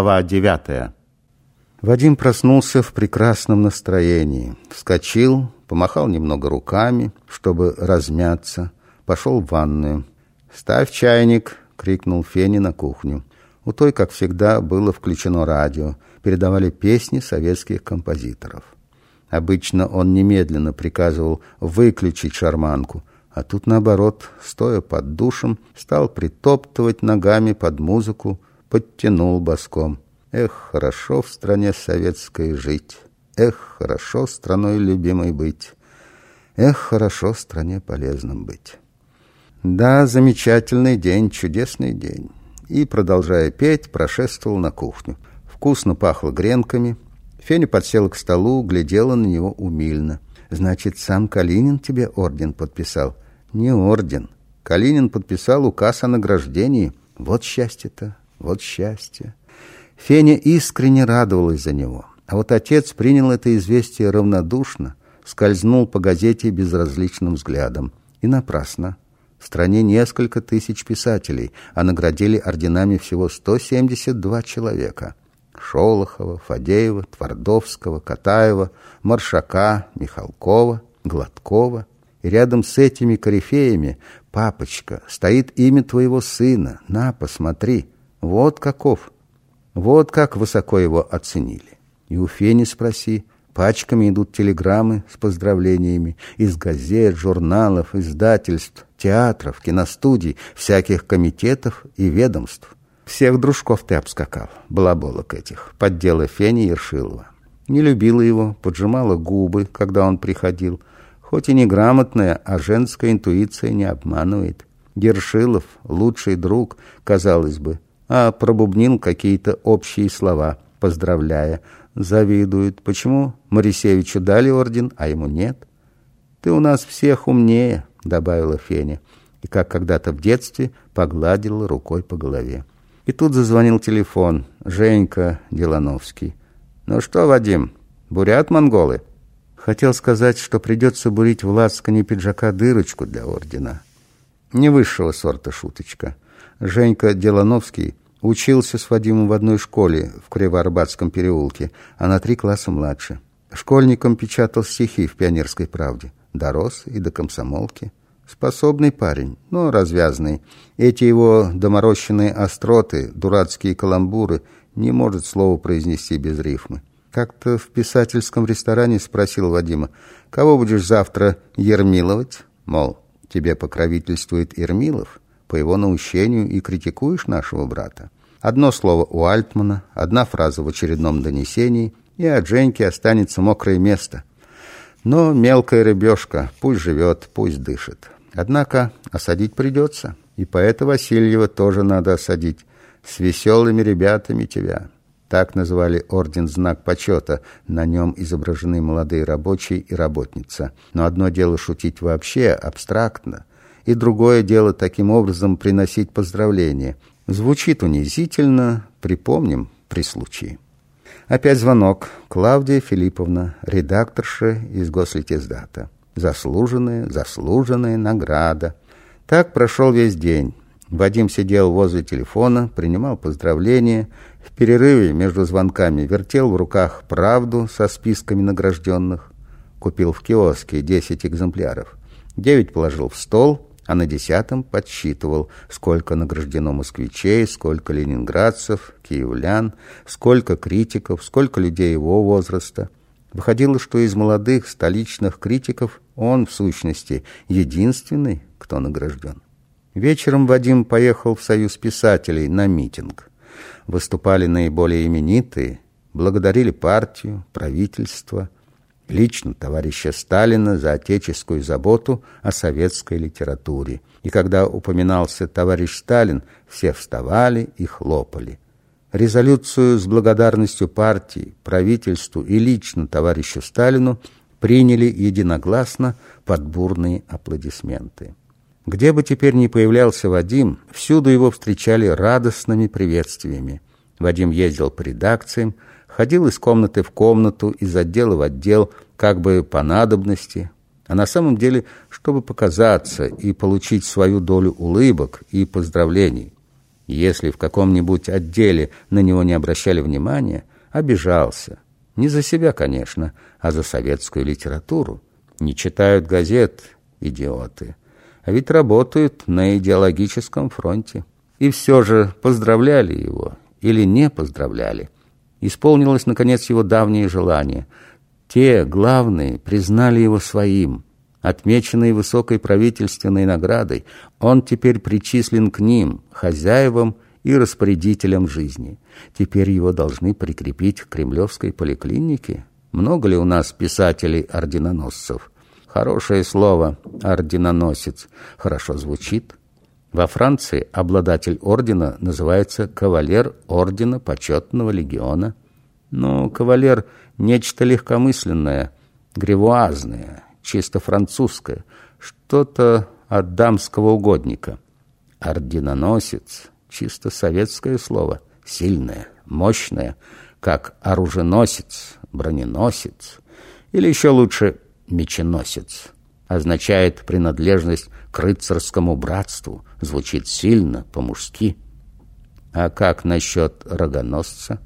Глава девятая. Вадим проснулся в прекрасном настроении. Вскочил, помахал немного руками, чтобы размяться, пошел в ванную. «Ставь чайник!» — крикнул Фени на кухню. У той, как всегда, было включено радио. Передавали песни советских композиторов. Обычно он немедленно приказывал выключить шарманку, а тут, наоборот, стоя под душем, стал притоптывать ногами под музыку, подтянул боском. Эх, хорошо в стране советской жить, Эх, хорошо страной любимой быть, Эх, хорошо стране полезным быть. Да, замечательный день, чудесный день. И, продолжая петь, прошествовал на кухню. Вкусно пахло гренками. Феня подсела к столу, глядела на него умильно. «Значит, сам Калинин тебе орден подписал?» «Не орден. Калинин подписал указ о награждении. Вот счастье-то, вот счастье. Феня искренне радовалась за него. А вот отец принял это известие равнодушно, скользнул по газете безразличным взглядом. И напрасно. В стране несколько тысяч писателей, а наградили орденами всего 172 человека. Шолохова, Фадеева, Твардовского, Катаева, Маршака, Михалкова, Гладкова. И рядом с этими корифеями, папочка, стоит имя твоего сына. На, посмотри. Вот каков. Вот как высоко его оценили. И у Фени спроси. Пачками идут телеграммы с поздравлениями из газет, журналов, издательств, театров, киностудий, всяких комитетов и ведомств. Всех дружков ты обскакал, балаболок этих, поддела Фени Ершилова. Не любила его, поджимала губы, когда он приходил. Хоть и неграмотная, а женская интуиция не обманывает. Ершилов, лучший друг, казалось бы, а пробубнил какие-то общие слова, поздравляя. Завидует. Почему Моисеевичу дали орден, а ему нет? «Ты у нас всех умнее», — добавила Феня, и, как когда-то в детстве, погладила рукой по голове. И тут зазвонил телефон. Женька Делановский. «Ну что, Вадим, бурят монголы?» Хотел сказать, что придется бурить в лацкане пиджака дырочку для ордена. Не высшего сорта шуточка. Женька Делановский учился с Вадимом в одной школе в Кривоарбатском переулке, а на три класса младше. Школьником печатал стихи в «Пионерской правде». Дорос и до комсомолки. Способный парень, но развязный. Эти его доморощенные остроты, дурацкие каламбуры не может слово произнести без рифмы. Как-то в писательском ресторане спросил Вадима, «Кого будешь завтра ермиловать?» Мол, тебе покровительствует Ермилов по его наущению и критикуешь нашего брата. Одно слово у Альтмана, одна фраза в очередном донесении, и от Женьки останется мокрое место. Но мелкая рыбешка, пусть живет, пусть дышит. Однако осадить придется, и поэта Васильева тоже надо осадить. С веселыми ребятами тебя. Так называли орден «Знак почета». На нем изображены молодые рабочие и работница. Но одно дело шутить вообще, абстрактно, и другое дело таким образом приносить поздравления. Звучит унизительно, припомним при случае. Опять звонок. Клавдия Филипповна, редакторша из Гослитиздата. Заслуженная, заслуженная награда. Так прошел весь день. Вадим сидел возле телефона, принимал поздравления. В перерыве между звонками вертел в руках «Правду» со списками награжденных. Купил в киоске 10 экземпляров. Девять положил в стол, а на десятом подсчитывал, сколько награждено москвичей, сколько ленинградцев, киевлян, сколько критиков, сколько людей его возраста. Выходило, что из молодых столичных критиков он, в сущности, единственный, кто награжден. Вечером Вадим поехал в Союз писателей на митинг. Выступали наиболее именитые, благодарили партию, правительство, лично товарища Сталина за отеческую заботу о советской литературе. И когда упоминался товарищ Сталин, все вставали и хлопали. Резолюцию с благодарностью партии, правительству и лично товарищу Сталину приняли единогласно под бурные аплодисменты. Где бы теперь ни появлялся Вадим, всюду его встречали радостными приветствиями. Вадим ездил по редакциям, ходил из комнаты в комнату, из отдела в отдел, как бы по надобности, а на самом деле, чтобы показаться и получить свою долю улыбок и поздравлений. Если в каком-нибудь отделе на него не обращали внимания, обижался. Не за себя, конечно, а за советскую литературу. Не читают газет, идиоты. А ведь работают на идеологическом фронте. И все же поздравляли его или не поздравляли. Исполнилось, наконец, его давнее желание. Те, главные, признали его своим. Отмеченный высокой правительственной наградой, он теперь причислен к ним, хозяевам и распорядителям жизни. Теперь его должны прикрепить к кремлевской поликлинике. Много ли у нас писателей-орденоносцев? Хорошее слово «орденоносец» хорошо звучит. Во Франции обладатель ордена называется кавалер ордена почетного легиона. Но кавалер – нечто легкомысленное, гривуазное, чисто французское, что-то от дамского угодника. Орденоносец – чисто советское слово, сильное, мощное, как оруженосец, броненосец, или еще лучше – меченосец. Означает принадлежность к рыцарскому братству, звучит сильно, по-мужски. А как насчет рогоносца?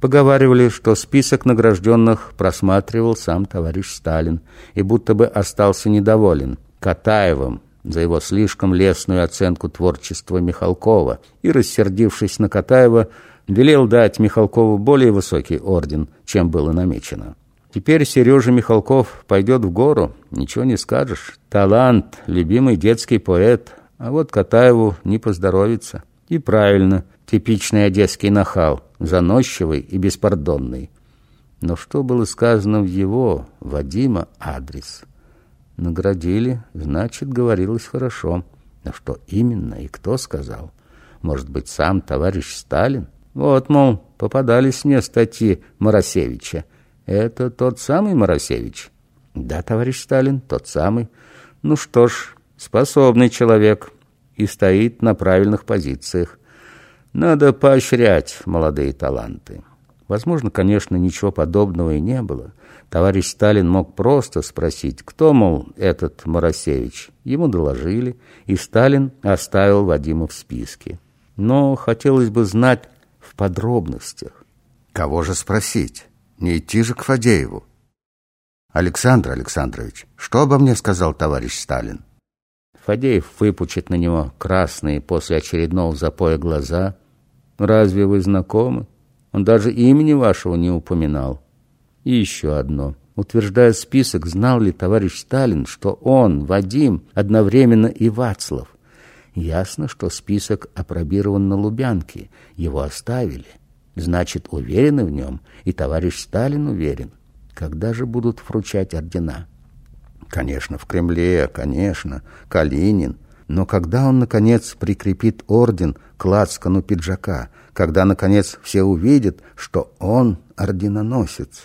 Поговаривали, что список награжденных просматривал сам товарищ Сталин и будто бы остался недоволен Катаевым за его слишком лестную оценку творчества Михалкова и, рассердившись на Катаева, велел дать Михалкову более высокий орден, чем было намечено. Теперь Сережа Михалков пойдет в гору, ничего не скажешь. Талант, любимый детский поэт, а вот Катаеву не поздоровится. И правильно, типичный одесский нахал, заносчивый и беспардонный. Но что было сказано в его, Вадима, адрес? Наградили, значит, говорилось хорошо. Но что именно и кто сказал? Может быть, сам товарищ Сталин? Вот, мол, попадались мне статьи Моросевича. Это тот самый Моросевич? Да, товарищ Сталин, тот самый. Ну что ж, способный человек и стоит на правильных позициях. Надо поощрять молодые таланты. Возможно, конечно, ничего подобного и не было. Товарищ Сталин мог просто спросить, кто, мол, этот Моросевич. Ему доложили, и Сталин оставил Вадима в списке. Но хотелось бы знать в подробностях. Кого же спросить? Не идти же к Фадееву. Александр Александрович, что обо мне сказал товарищ Сталин? Фадеев выпучит на него красные после очередного запоя глаза. Разве вы знакомы? Он даже имени вашего не упоминал. И еще одно. Утверждая список, знал ли товарищ Сталин, что он, Вадим, одновременно и Вацлав? Ясно, что список опробирован на Лубянке. Его оставили. Значит, уверены в нем, и товарищ Сталин уверен. Когда же будут вручать ордена? Конечно, в Кремле, конечно, Калинин. Но когда он, наконец, прикрепит орден к лацкану пиджака? Когда, наконец, все увидят, что он орденоносец?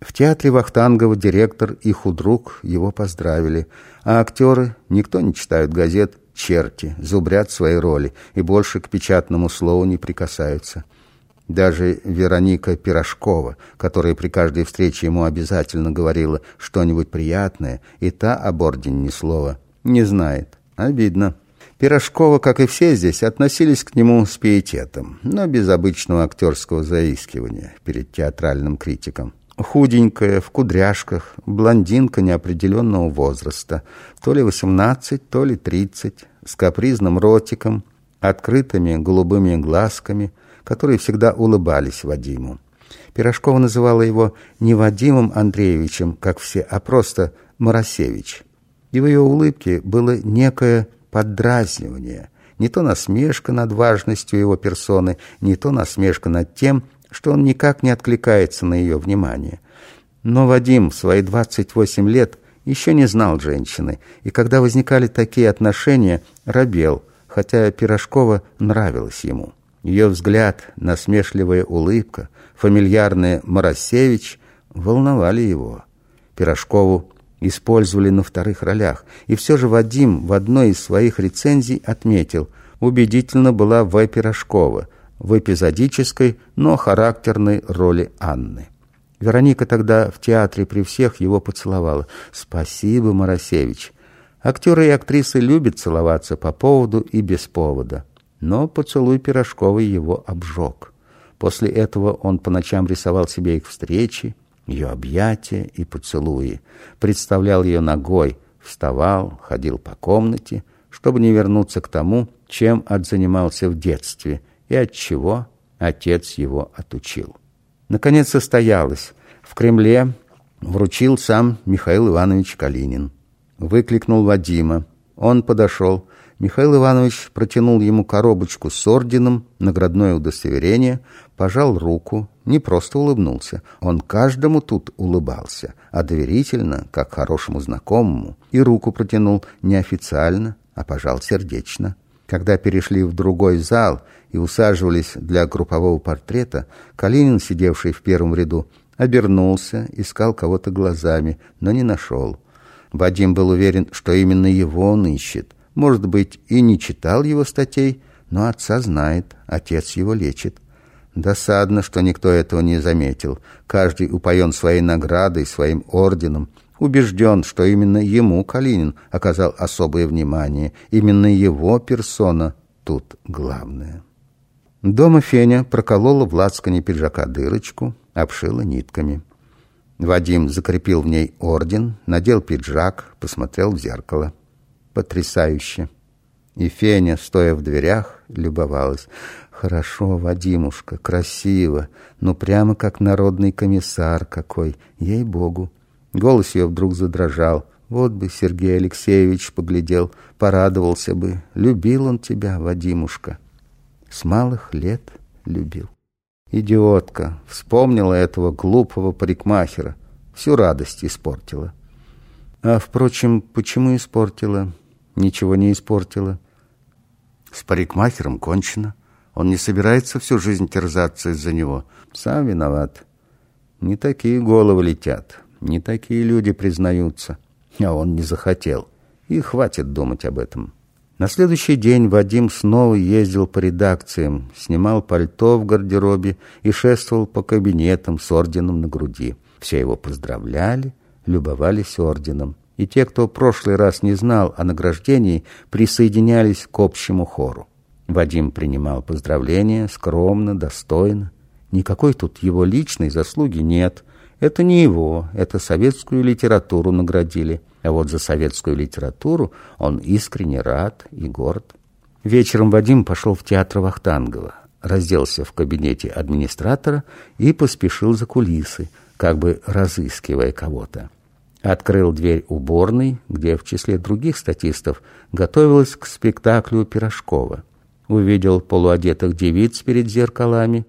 В театре Вахтангова директор и худрук его поздравили, а актеры, никто не читают газет, черти, зубрят свои роли и больше к печатному слову не прикасаются. Даже Вероника Пирожкова, которая при каждой встрече ему обязательно говорила что-нибудь приятное, и та об ордене ни слова, не знает. Обидно. Пирожкова, как и все здесь, относились к нему с пиететом, но без обычного актерского заискивания перед театральным критиком. Худенькая, в кудряшках, блондинка неопределенного возраста, то ли восемнадцать, то ли тридцать, с капризным ротиком, открытыми голубыми глазками – которые всегда улыбались Вадиму. Пирожкова называла его не Вадимом Андреевичем, как все, а просто Моросевич. И в ее улыбке было некое поддразнивание, не то насмешка над важностью его персоны, не то насмешка над тем, что он никак не откликается на ее внимание. Но Вадим в свои 28 лет еще не знал женщины, и когда возникали такие отношения, робел, хотя Пирожкова нравилась ему. Ее взгляд, насмешливая улыбка, фамильярный Моросевич волновали его. Пирожкову использовали на вторых ролях, и все же Вадим в одной из своих рецензий отметил, убедительно была В. Пирожкова в эпизодической, но характерной роли Анны. Вероника тогда в театре при всех его поцеловала. «Спасибо, Моросевич». Актеры и актрисы любят целоваться по поводу и без повода. Но поцелуй Пирожковой его обжег. После этого он по ночам рисовал себе их встречи, ее объятия и поцелуи, представлял ее ногой, вставал, ходил по комнате, чтобы не вернуться к тому, чем отзанимался в детстве и от чего отец его отучил. Наконец состоялось. В Кремле вручил сам Михаил Иванович Калинин. Выкликнул Вадима. Он подошел. Михаил Иванович протянул ему коробочку с орденом, наградное удостоверение, пожал руку, не просто улыбнулся. Он каждому тут улыбался, а доверительно, как хорошему знакомому, и руку протянул неофициально, а пожал сердечно. Когда перешли в другой зал и усаживались для группового портрета, Калинин, сидевший в первом ряду, обернулся, искал кого-то глазами, но не нашел. Вадим был уверен, что именно его он ищет. Может быть, и не читал его статей, но отца знает, отец его лечит. Досадно, что никто этого не заметил. Каждый упоен своей наградой, своим орденом, убежден, что именно ему Калинин оказал особое внимание, именно его персона тут главная. Дома Феня проколола в лацкане пиджака дырочку, обшила нитками. Вадим закрепил в ней орден, надел пиджак, посмотрел в зеркало. Потрясающе! И Феня, стоя в дверях, любовалась. Хорошо, Вадимушка, красиво, ну прямо как народный комиссар какой, ей-богу. Голос ее вдруг задрожал. Вот бы Сергей Алексеевич поглядел, порадовался бы. Любил он тебя, Вадимушка. С малых лет любил. Идиотка, вспомнила этого глупого парикмахера. Всю радость испортила. А, впрочем, почему испортила? Ничего не испортила. С парикмахером кончено. Он не собирается всю жизнь терзаться из-за него. Сам виноват. Не такие головы летят. Не такие люди признаются. А он не захотел. И хватит думать об этом. На следующий день Вадим снова ездил по редакциям, снимал пальто в гардеробе и шествовал по кабинетам с орденом на груди. Все его поздравляли, любовались орденом. И те, кто в прошлый раз не знал о награждении, присоединялись к общему хору. Вадим принимал поздравления скромно, достойно. Никакой тут его личной заслуги нет. Это не его, это советскую литературу наградили. А вот за советскую литературу он искренне рад и горд. Вечером Вадим пошел в театр Вахтангова, разделся в кабинете администратора и поспешил за кулисы, как бы разыскивая кого-то. Открыл дверь уборной, где в числе других статистов готовилась к спектаклю Пирожкова. Увидел полуодетых девиц перед зеркалами,